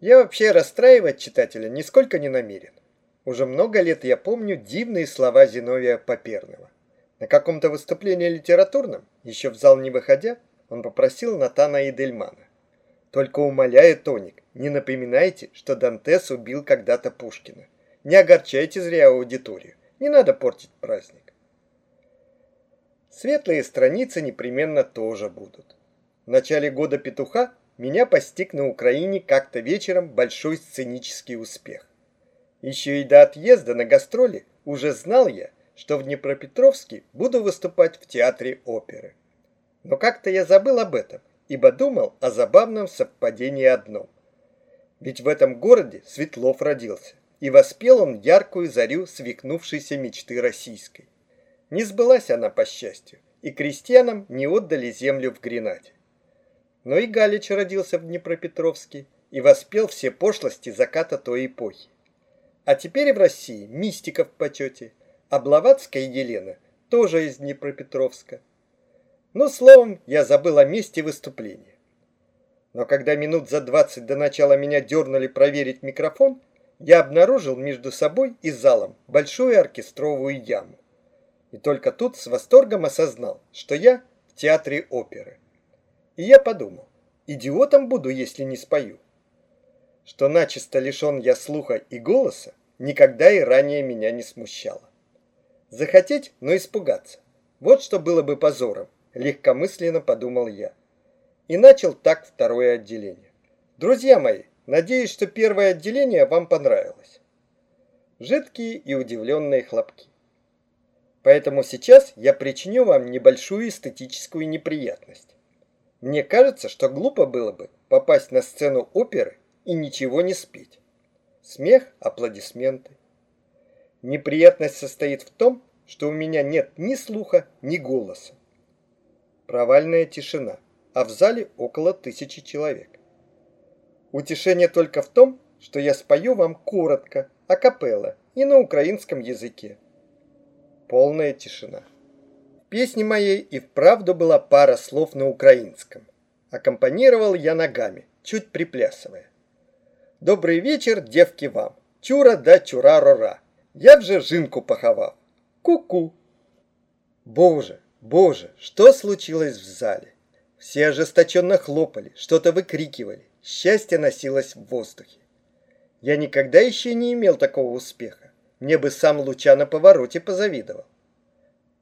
Я вообще расстраивать читателя нисколько не намерен. Уже много лет я помню дивные слова Зиновия Поперного. На каком-то выступлении литературном, еще в зал не выходя, он попросил Натана Идельмана. Только умоляю, Тоник, не напоминайте, что Дантес убил когда-то Пушкина. Не огорчайте зря аудиторию. Не надо портить праздник. Светлые страницы непременно тоже будут. В начале года петуха меня постиг на Украине как-то вечером большой сценический успех. Еще и до отъезда на гастроли уже знал я, что в Днепропетровске буду выступать в театре оперы. Но как-то я забыл об этом, ибо думал о забавном совпадении одном. Ведь в этом городе Светлов родился, и воспел он яркую зарю свикнувшейся мечты российской. Не сбылась она, по счастью, и крестьянам не отдали землю в Гренаде. Но и Галич родился в Днепропетровске и воспел все пошлости заката той эпохи. А теперь в России мистика в почете, а Блаватская Елена тоже из Днепропетровска. Ну, словом, я забыл о месте выступления. Но когда минут за двадцать до начала меня дернули проверить микрофон, я обнаружил между собой и залом большую оркестровую яму. И только тут с восторгом осознал, что я в театре оперы. И я подумал, идиотом буду, если не спою. Что начисто лишен я слуха и голоса, никогда и ранее меня не смущало. Захотеть, но испугаться. Вот что было бы позором, легкомысленно подумал я. И начал так второе отделение. Друзья мои, надеюсь, что первое отделение вам понравилось. Жидкие и удивленные хлопки. Поэтому сейчас я причиню вам небольшую эстетическую неприятность. Мне кажется, что глупо было бы попасть на сцену оперы и ничего не спеть. Смех, аплодисменты. Неприятность состоит в том, что у меня нет ни слуха, ни голоса. Провальная тишина, а в зале около тысячи человек. Утешение только в том, что я спою вам коротко, акапелла и на украинском языке. Полная тишина песне моей и вправду была пара слов на украинском. Аккомпанировал я ногами, чуть приплясывая. Добрый вечер, девки вам. Чура да чура-рора. Я вже жинку поховав. Ку-ку. Боже, боже, что случилось в зале? Все ожесточенно хлопали, что-то выкрикивали. Счастье носилось в воздухе. Я никогда еще не имел такого успеха. Мне бы сам Луча на повороте позавидовал.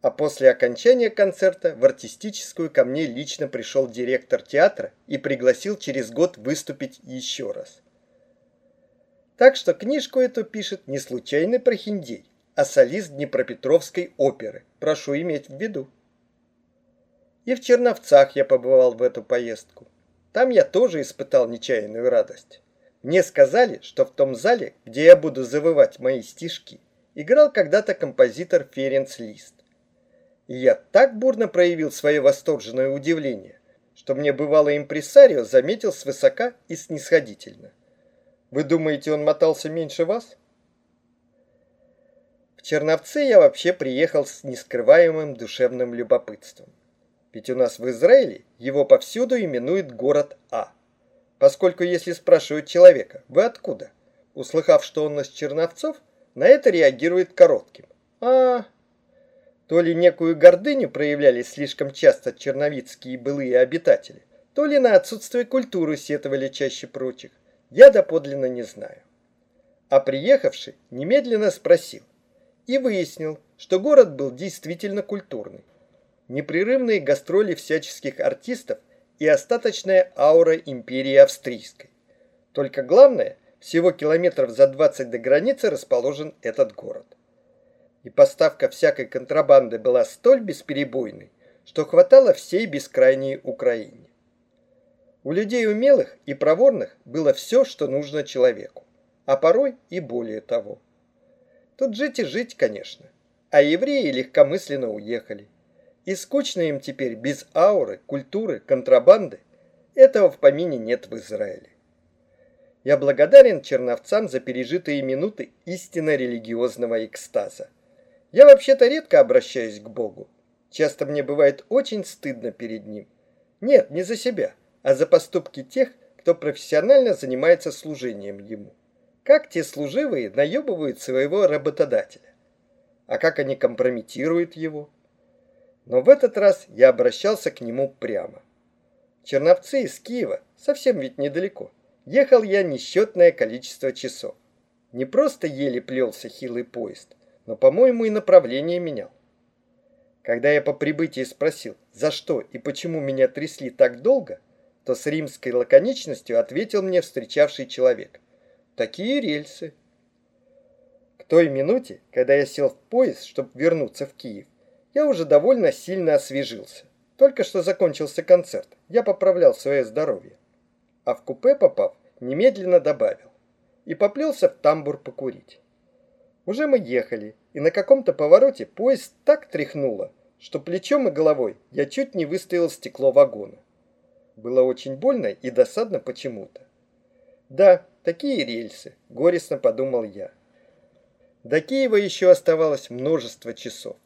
А после окончания концерта в артистическую ко мне лично пришел директор театра и пригласил через год выступить еще раз. Так что книжку эту пишет не случайный прохиндей, а солист Днепропетровской оперы. Прошу иметь в виду. И в Черновцах я побывал в эту поездку. Там я тоже испытал нечаянную радость. Мне сказали, что в том зале, где я буду завывать мои стишки, играл когда-то композитор Ференц Лист. И я так бурно проявил свое восторженное удивление, что мне бывало импресарио заметил свысока и снисходительно. Вы думаете, он мотался меньше вас? В Черновцы я вообще приехал с нескрываемым душевным любопытством. Ведь у нас в Израиле его повсюду именуют город А. Поскольку если спрашивают человека, вы откуда? Услыхав, что он из Черновцов, на это реагирует коротким. А, то ли некую гордыню проявляли слишком часто черновицкие былые обитатели, то ли на отсутствие культуры сетовали чаще прочих. Я доподлинно не знаю. А приехавший немедленно спросил и выяснил, что город был действительно культурный. Непрерывные гастроли всяческих артистов и остаточная аура империи австрийской. Только главное, всего километров за 20 до границы расположен этот город и поставка всякой контрабанды была столь бесперебойной, что хватало всей бескрайней Украине. У людей умелых и проворных было все, что нужно человеку, а порой и более того. Тут жить и жить, конечно, а евреи легкомысленно уехали. И скучно им теперь без ауры, культуры, контрабанды. Этого в помине нет в Израиле. Я благодарен черновцам за пережитые минуты истинно религиозного экстаза. Я вообще-то редко обращаюсь к Богу. Часто мне бывает очень стыдно перед Ним. Нет, не за себя, а за поступки тех, кто профессионально занимается служением ему. Как те служивые наебывают своего работодателя. А как они компрометируют его? Но в этот раз я обращался к нему прямо. Черновцы из Киева, совсем ведь недалеко, ехал я несчетное количество часов. Не просто еле плелся хилый поезд, но, по-моему, и направление менял. Когда я по прибытии спросил, за что и почему меня трясли так долго, то с римской лаконичностью ответил мне встречавший человек. Такие рельсы. К той минуте, когда я сел в поезд, чтобы вернуться в Киев, я уже довольно сильно освежился. Только что закончился концерт, я поправлял свое здоровье. А в купе попав, немедленно добавил. И поплелся в тамбур покурить. Уже мы ехали, и на каком-то повороте поезд так тряхнуло, что плечом и головой я чуть не выставил стекло вагона. Было очень больно и досадно почему-то. Да, такие рельсы, горестно подумал я. До Киева еще оставалось множество часов.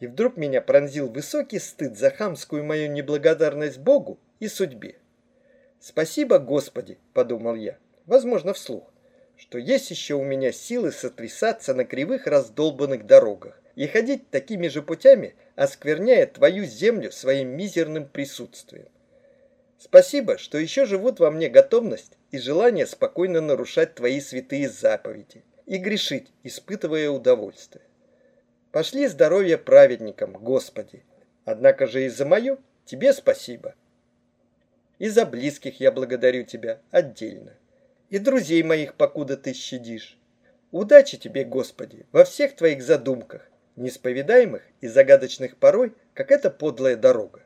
И вдруг меня пронзил высокий стыд за хамскую мою неблагодарность Богу и судьбе. «Спасибо, Господи!» – подумал я, возможно, вслух что есть еще у меня силы сотрясаться на кривых раздолбанных дорогах и ходить такими же путями, оскверняя твою землю своим мизерным присутствием. Спасибо, что еще живут во мне готовность и желание спокойно нарушать твои святые заповеди и грешить, испытывая удовольствие. Пошли здоровье праведникам, Господи. Однако же и за мое тебе спасибо. И за близких я благодарю тебя отдельно и друзей моих, покуда ты щадишь. Удачи тебе, Господи, во всех твоих задумках, неисповедаемых и загадочных порой, как эта подлая дорога.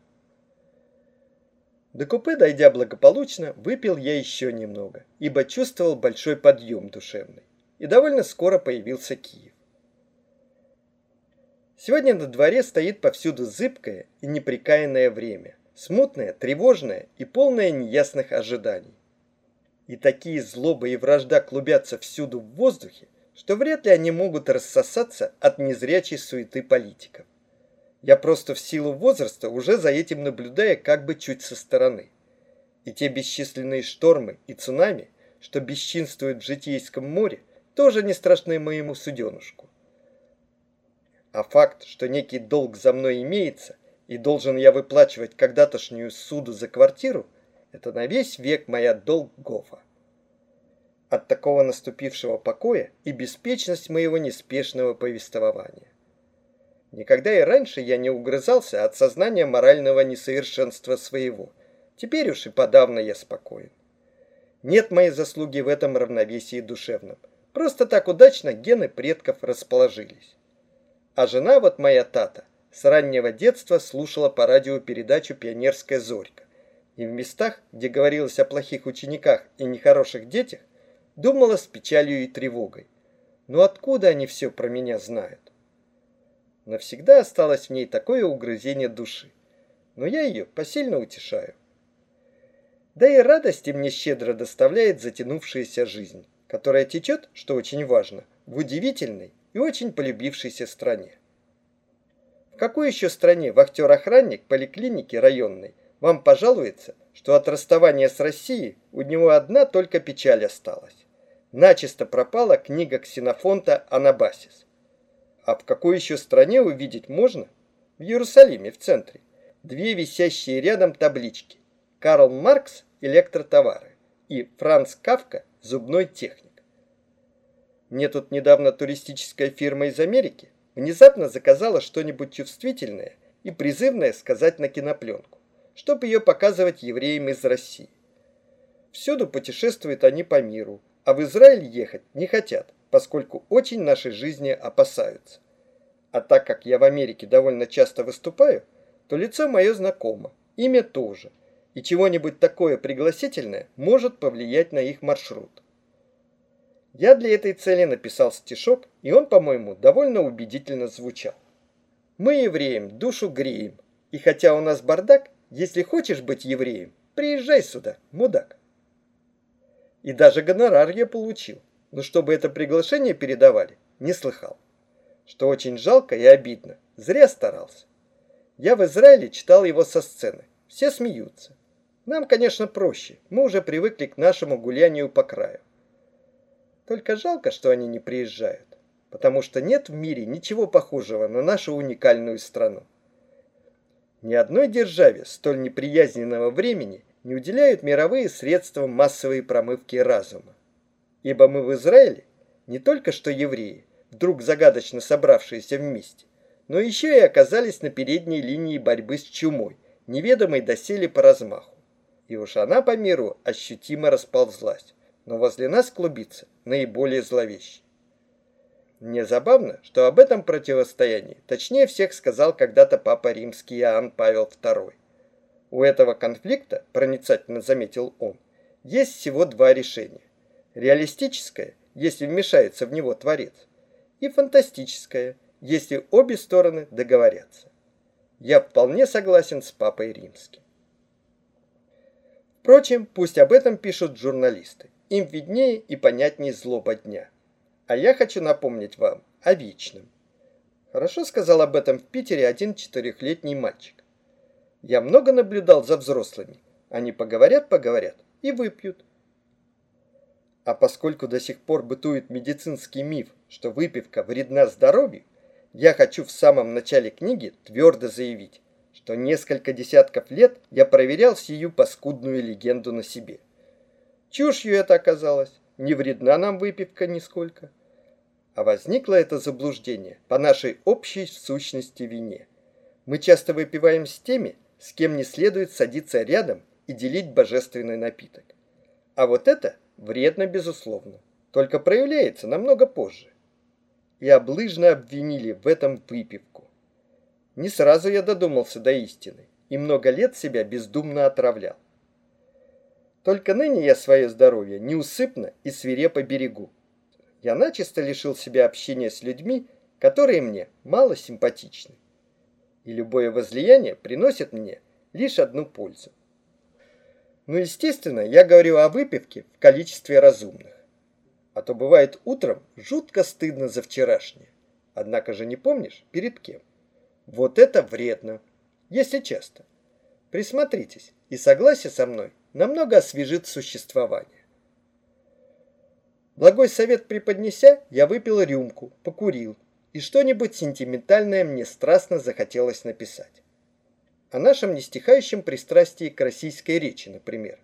До купе, дойдя благополучно, выпил я еще немного, ибо чувствовал большой подъем душевный. И довольно скоро появился Киев. Сегодня на дворе стоит повсюду зыбкое и неприкаянное время, смутное, тревожное и полное неясных ожиданий и такие злоба и вражда клубятся всюду в воздухе, что вряд ли они могут рассосаться от незрячей суеты политиков. Я просто в силу возраста уже за этим наблюдаю как бы чуть со стороны. И те бесчисленные штормы и цунами, что бесчинствуют в житейском море, тоже не страшны моему суденушку. А факт, что некий долг за мной имеется, и должен я выплачивать когда-тошнюю суду за квартиру – это на весь век моя долг Гофа. От такого наступившего покоя и беспечность моего неспешного повествования. Никогда и раньше я не угрызался от сознания морального несовершенства своего. Теперь уж и подавно я спокоен. Нет моей заслуги в этом равновесии душевном. Просто так удачно гены предков расположились. А жена вот моя Тата с раннего детства слушала по радио передачу «Пионерская зорька» и в местах, где говорилось о плохих учениках и нехороших детях, думала с печалью и тревогой. Но откуда они все про меня знают? Навсегда осталось в ней такое угрызение души, но я ее посильно утешаю. Да и радости мне щедро доставляет затянувшаяся жизнь, которая течет, что очень важно, в удивительной и очень полюбившейся стране. В какой еще стране вахтер-охранник поликлиники районной вам пожалуется, что от расставания с Россией у него одна только печаль осталась. Начисто пропала книга Ксенофонта «Анабасис». А в какой еще стране увидеть можно? В Иерусалиме, в центре. Две висящие рядом таблички. Карл Маркс «Электротовары» и Франц Кавка «Зубной техник». Мне тут недавно туристическая фирма из Америки внезапно заказала что-нибудь чувствительное и призывное сказать на кинопленку чтобы ее показывать евреям из России. Всюду путешествуют они по миру, а в Израиль ехать не хотят, поскольку очень нашей жизни опасаются. А так как я в Америке довольно часто выступаю, то лицо мое знакомо, имя тоже, и чего-нибудь такое пригласительное может повлиять на их маршрут. Я для этой цели написал стишок, и он, по-моему, довольно убедительно звучал. Мы евреям душу греем, и хотя у нас бардак, если хочешь быть евреем, приезжай сюда, мудак. И даже гонорар я получил, но чтобы это приглашение передавали, не слыхал. Что очень жалко и обидно, зря старался. Я в Израиле читал его со сцены, все смеются. Нам, конечно, проще. Мы уже привыкли к нашему гулянию по краю. Только жалко, что они не приезжают, потому что нет в мире ничего похожего на нашу уникальную страну. Ни одной державе столь неприязненного времени не уделяют мировые средства массовой промывки разума. Ибо мы в Израиле не только что евреи, вдруг загадочно собравшиеся вместе, но еще и оказались на передней линии борьбы с чумой, неведомой доселе по размаху. И уж она по миру ощутимо расползлась но возле нас клубится наиболее зловещий. Мне забавно, что об этом противостоянии точнее всех сказал когда-то Папа Римский Иоанн Павел II. У этого конфликта, проницательно заметил он, есть всего два решения. Реалистическое, если вмешается в него Творец, и фантастическое, если обе стороны договорятся. Я вполне согласен с Папой Римским. Впрочем, пусть об этом пишут журналисты. Им виднее и понятнее злоба дня. А я хочу напомнить вам о вечном. Хорошо сказал об этом в Питере один четырехлетний мальчик. Я много наблюдал за взрослыми. Они поговорят-поговорят и выпьют. А поскольку до сих пор бытует медицинский миф, что выпивка вредна здоровью, я хочу в самом начале книги твердо заявить, что несколько десятков лет я проверял сию паскудную легенду на себе. Чушью это оказалось, не вредна нам выпивка нисколько. А возникло это заблуждение по нашей общей сущности вине. Мы часто выпиваем с теми, с кем не следует садиться рядом и делить божественный напиток. А вот это вредно, безусловно, только проявляется намного позже. И облыжно обвинили в этом выпивку. Не сразу я додумался до истины и много лет себя бездумно отравлял. Только ныне я свое здоровье неусыпно и свирепо берегу. Я начисто лишил себя общения с людьми, которые мне мало симпатичны. И любое возлияние приносит мне лишь одну пользу. Ну, естественно, я говорю о выпивке в количестве разумных. А то бывает утром жутко стыдно за вчерашнее. Однако же не помнишь, перед кем. Вот это вредно, если часто. Присмотритесь, и согласие со мной намного освежит существование. Благой совет преподнеся, я выпил рюмку, покурил, и что-нибудь сентиментальное мне страстно захотелось написать. О нашем нестихающем пристрастии к российской речи, например.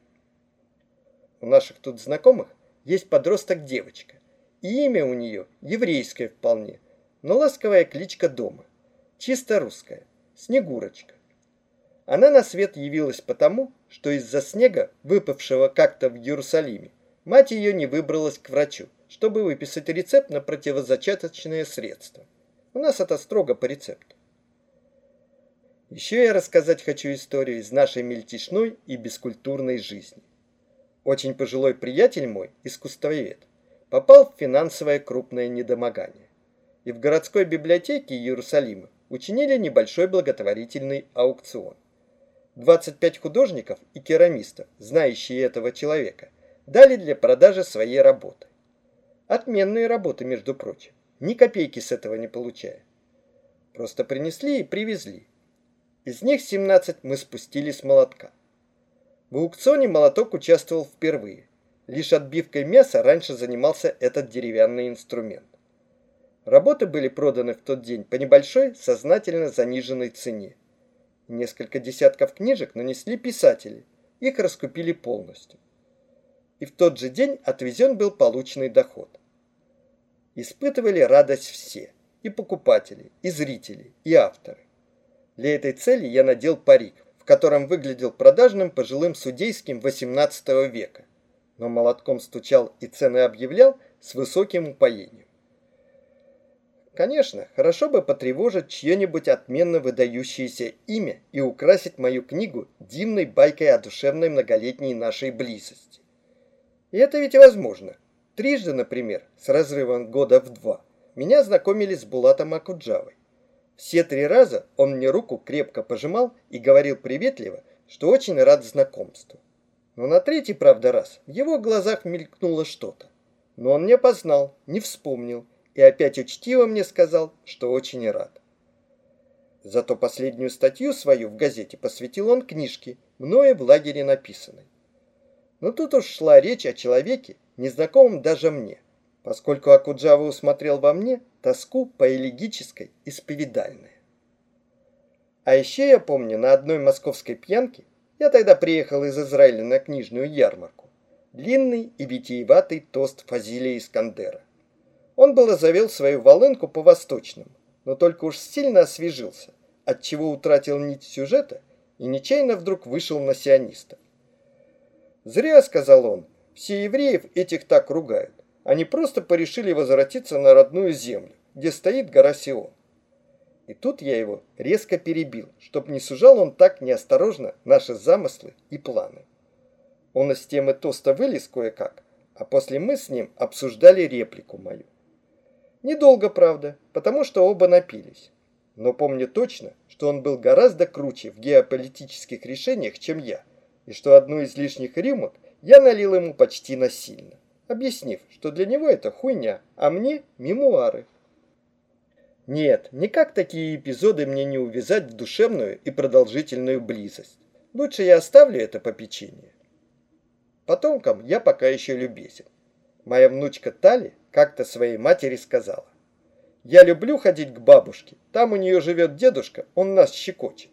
У наших тут знакомых есть подросток-девочка, и имя у нее еврейское вполне, но ласковая кличка дома, чисто русская, Снегурочка. Она на свет явилась потому, что из-за снега, выпавшего как-то в Иерусалиме, мать ее не выбралась к врачу, чтобы выписать рецепт на противозачаточное средство. У нас это строго по рецепту. Еще я рассказать хочу историю из нашей мельтешной и бескультурной жизни. Очень пожилой приятель мой, искусствовед, попал в финансовое крупное недомогание. И в городской библиотеке Иерусалима учинили небольшой благотворительный аукцион. 25 художников и керамистов, знающие этого человека, дали для продажи своей работы. Отменные работы, между прочим, ни копейки с этого не получая. Просто принесли и привезли. Из них 17 мы спустили с молотка. В аукционе молоток участвовал впервые. Лишь отбивкой мяса раньше занимался этот деревянный инструмент. Работы были проданы в тот день по небольшой, сознательно заниженной цене. Несколько десятков книжек нанесли писатели, их раскупили полностью. И в тот же день отвезен был полученный доход. Испытывали радость все, и покупатели, и зрители, и авторы. Для этой цели я надел парик, в котором выглядел продажным пожилым судейским XVIII века, но молотком стучал и цены объявлял с высоким упоением. Конечно, хорошо бы потревожить чье-нибудь отменно выдающееся имя и украсить мою книгу дивной байкой о душевной многолетней нашей близости. И это ведь возможно. Трижды, например, с разрывом года в два, меня знакомили с Булатом Акуджавой. Все три раза он мне руку крепко пожимал и говорил приветливо, что очень рад знакомству. Но на третий, правда, раз в его глазах мелькнуло что-то. Но он не познал, не вспомнил, и опять учтиво мне сказал, что очень рад. Зато последнюю статью свою в газете посвятил он книжке мною в лагере написанной. Но тут уж шла речь о человеке, незнакомом даже мне, поскольку Акуджава усмотрел во мне тоску по элегической исповедальной. А еще я помню, на одной московской пьянке, я тогда приехал из Израиля на книжную ярмарку, длинный и витиеватый тост Фазилия Искандера. Он было завел свою волынку по-восточному, но только уж сильно освежился, отчего утратил нить сюжета и нечаянно вдруг вышел на сионистов. «Зря», — сказал он, — «все евреев этих так ругают. Они просто порешили возвратиться на родную землю, где стоит гора Сион. И тут я его резко перебил, чтоб не сужал он так неосторожно наши замыслы и планы. Он из темы тоста вылез кое-как, а после мы с ним обсуждали реплику мою. Недолго, правда, потому что оба напились. Но помню точно, что он был гораздо круче в геополитических решениях, чем я, и что одну из лишних рюмок я налил ему почти насильно, объяснив, что для него это хуйня, а мне мемуары. Нет, никак такие эпизоды мне не увязать в душевную и продолжительную близость. Лучше я оставлю это попечение. Потомкам я пока еще любезен. Моя внучка Тали как-то своей матери сказала. Я люблю ходить к бабушке. Там у нее живет дедушка, он нас щекочет.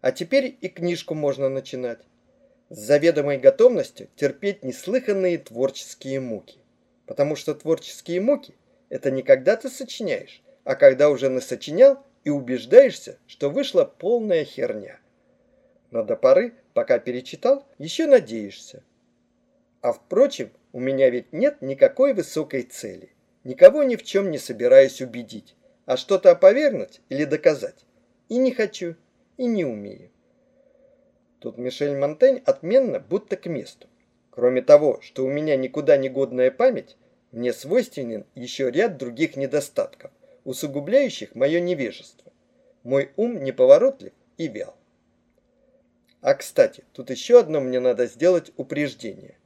А теперь и книжку можно начинать. С заведомой готовностью терпеть неслыханные творческие муки. Потому что творческие муки это не когда ты сочиняешь, а когда уже насочинял и убеждаешься, что вышла полная херня. Но до поры, пока перечитал, еще надеешься. А впрочем, у меня ведь нет никакой высокой цели. Никого ни в чем не собираюсь убедить, а что-то опровергнуть или доказать. И не хочу, и не умею. Тут Мишель Монтень отменно, будто к месту. Кроме того, что у меня никуда не годная память, мне свойственен еще ряд других недостатков, усугубляющих мое невежество. Мой ум неповоротлив и вял. А кстати, тут еще одно мне надо сделать упреждение.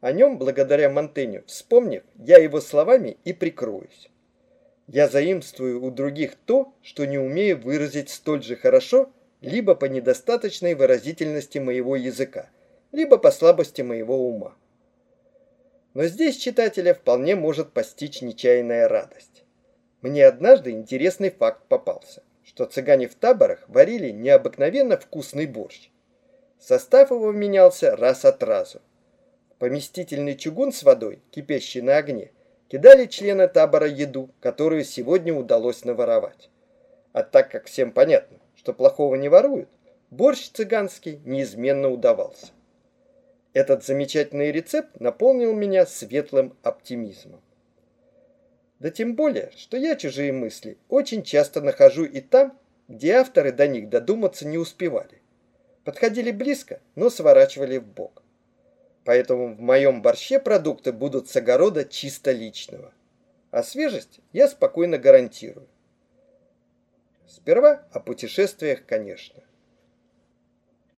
О нем, благодаря Монтеню, вспомнив, я его словами и прикроюсь. Я заимствую у других то, что не умею выразить столь же хорошо, либо по недостаточной выразительности моего языка, либо по слабости моего ума. Но здесь читателя вполне может постичь нечаянная радость. Мне однажды интересный факт попался, что цыгане в таборах варили необыкновенно вкусный борщ. Состав его менялся раз от разу. Поместительный чугун с водой, кипящий на огне, кидали члены табора еду, которую сегодня удалось наворовать. А так как всем понятно, что плохого не воруют, борщ цыганский неизменно удавался. Этот замечательный рецепт наполнил меня светлым оптимизмом. Да тем более, что я чужие мысли очень часто нахожу и там, где авторы до них додуматься не успевали. Подходили близко, но сворачивали в бок. Поэтому в моем борще продукты будут с огорода чисто личного. А свежесть я спокойно гарантирую. Сперва о путешествиях, конечно.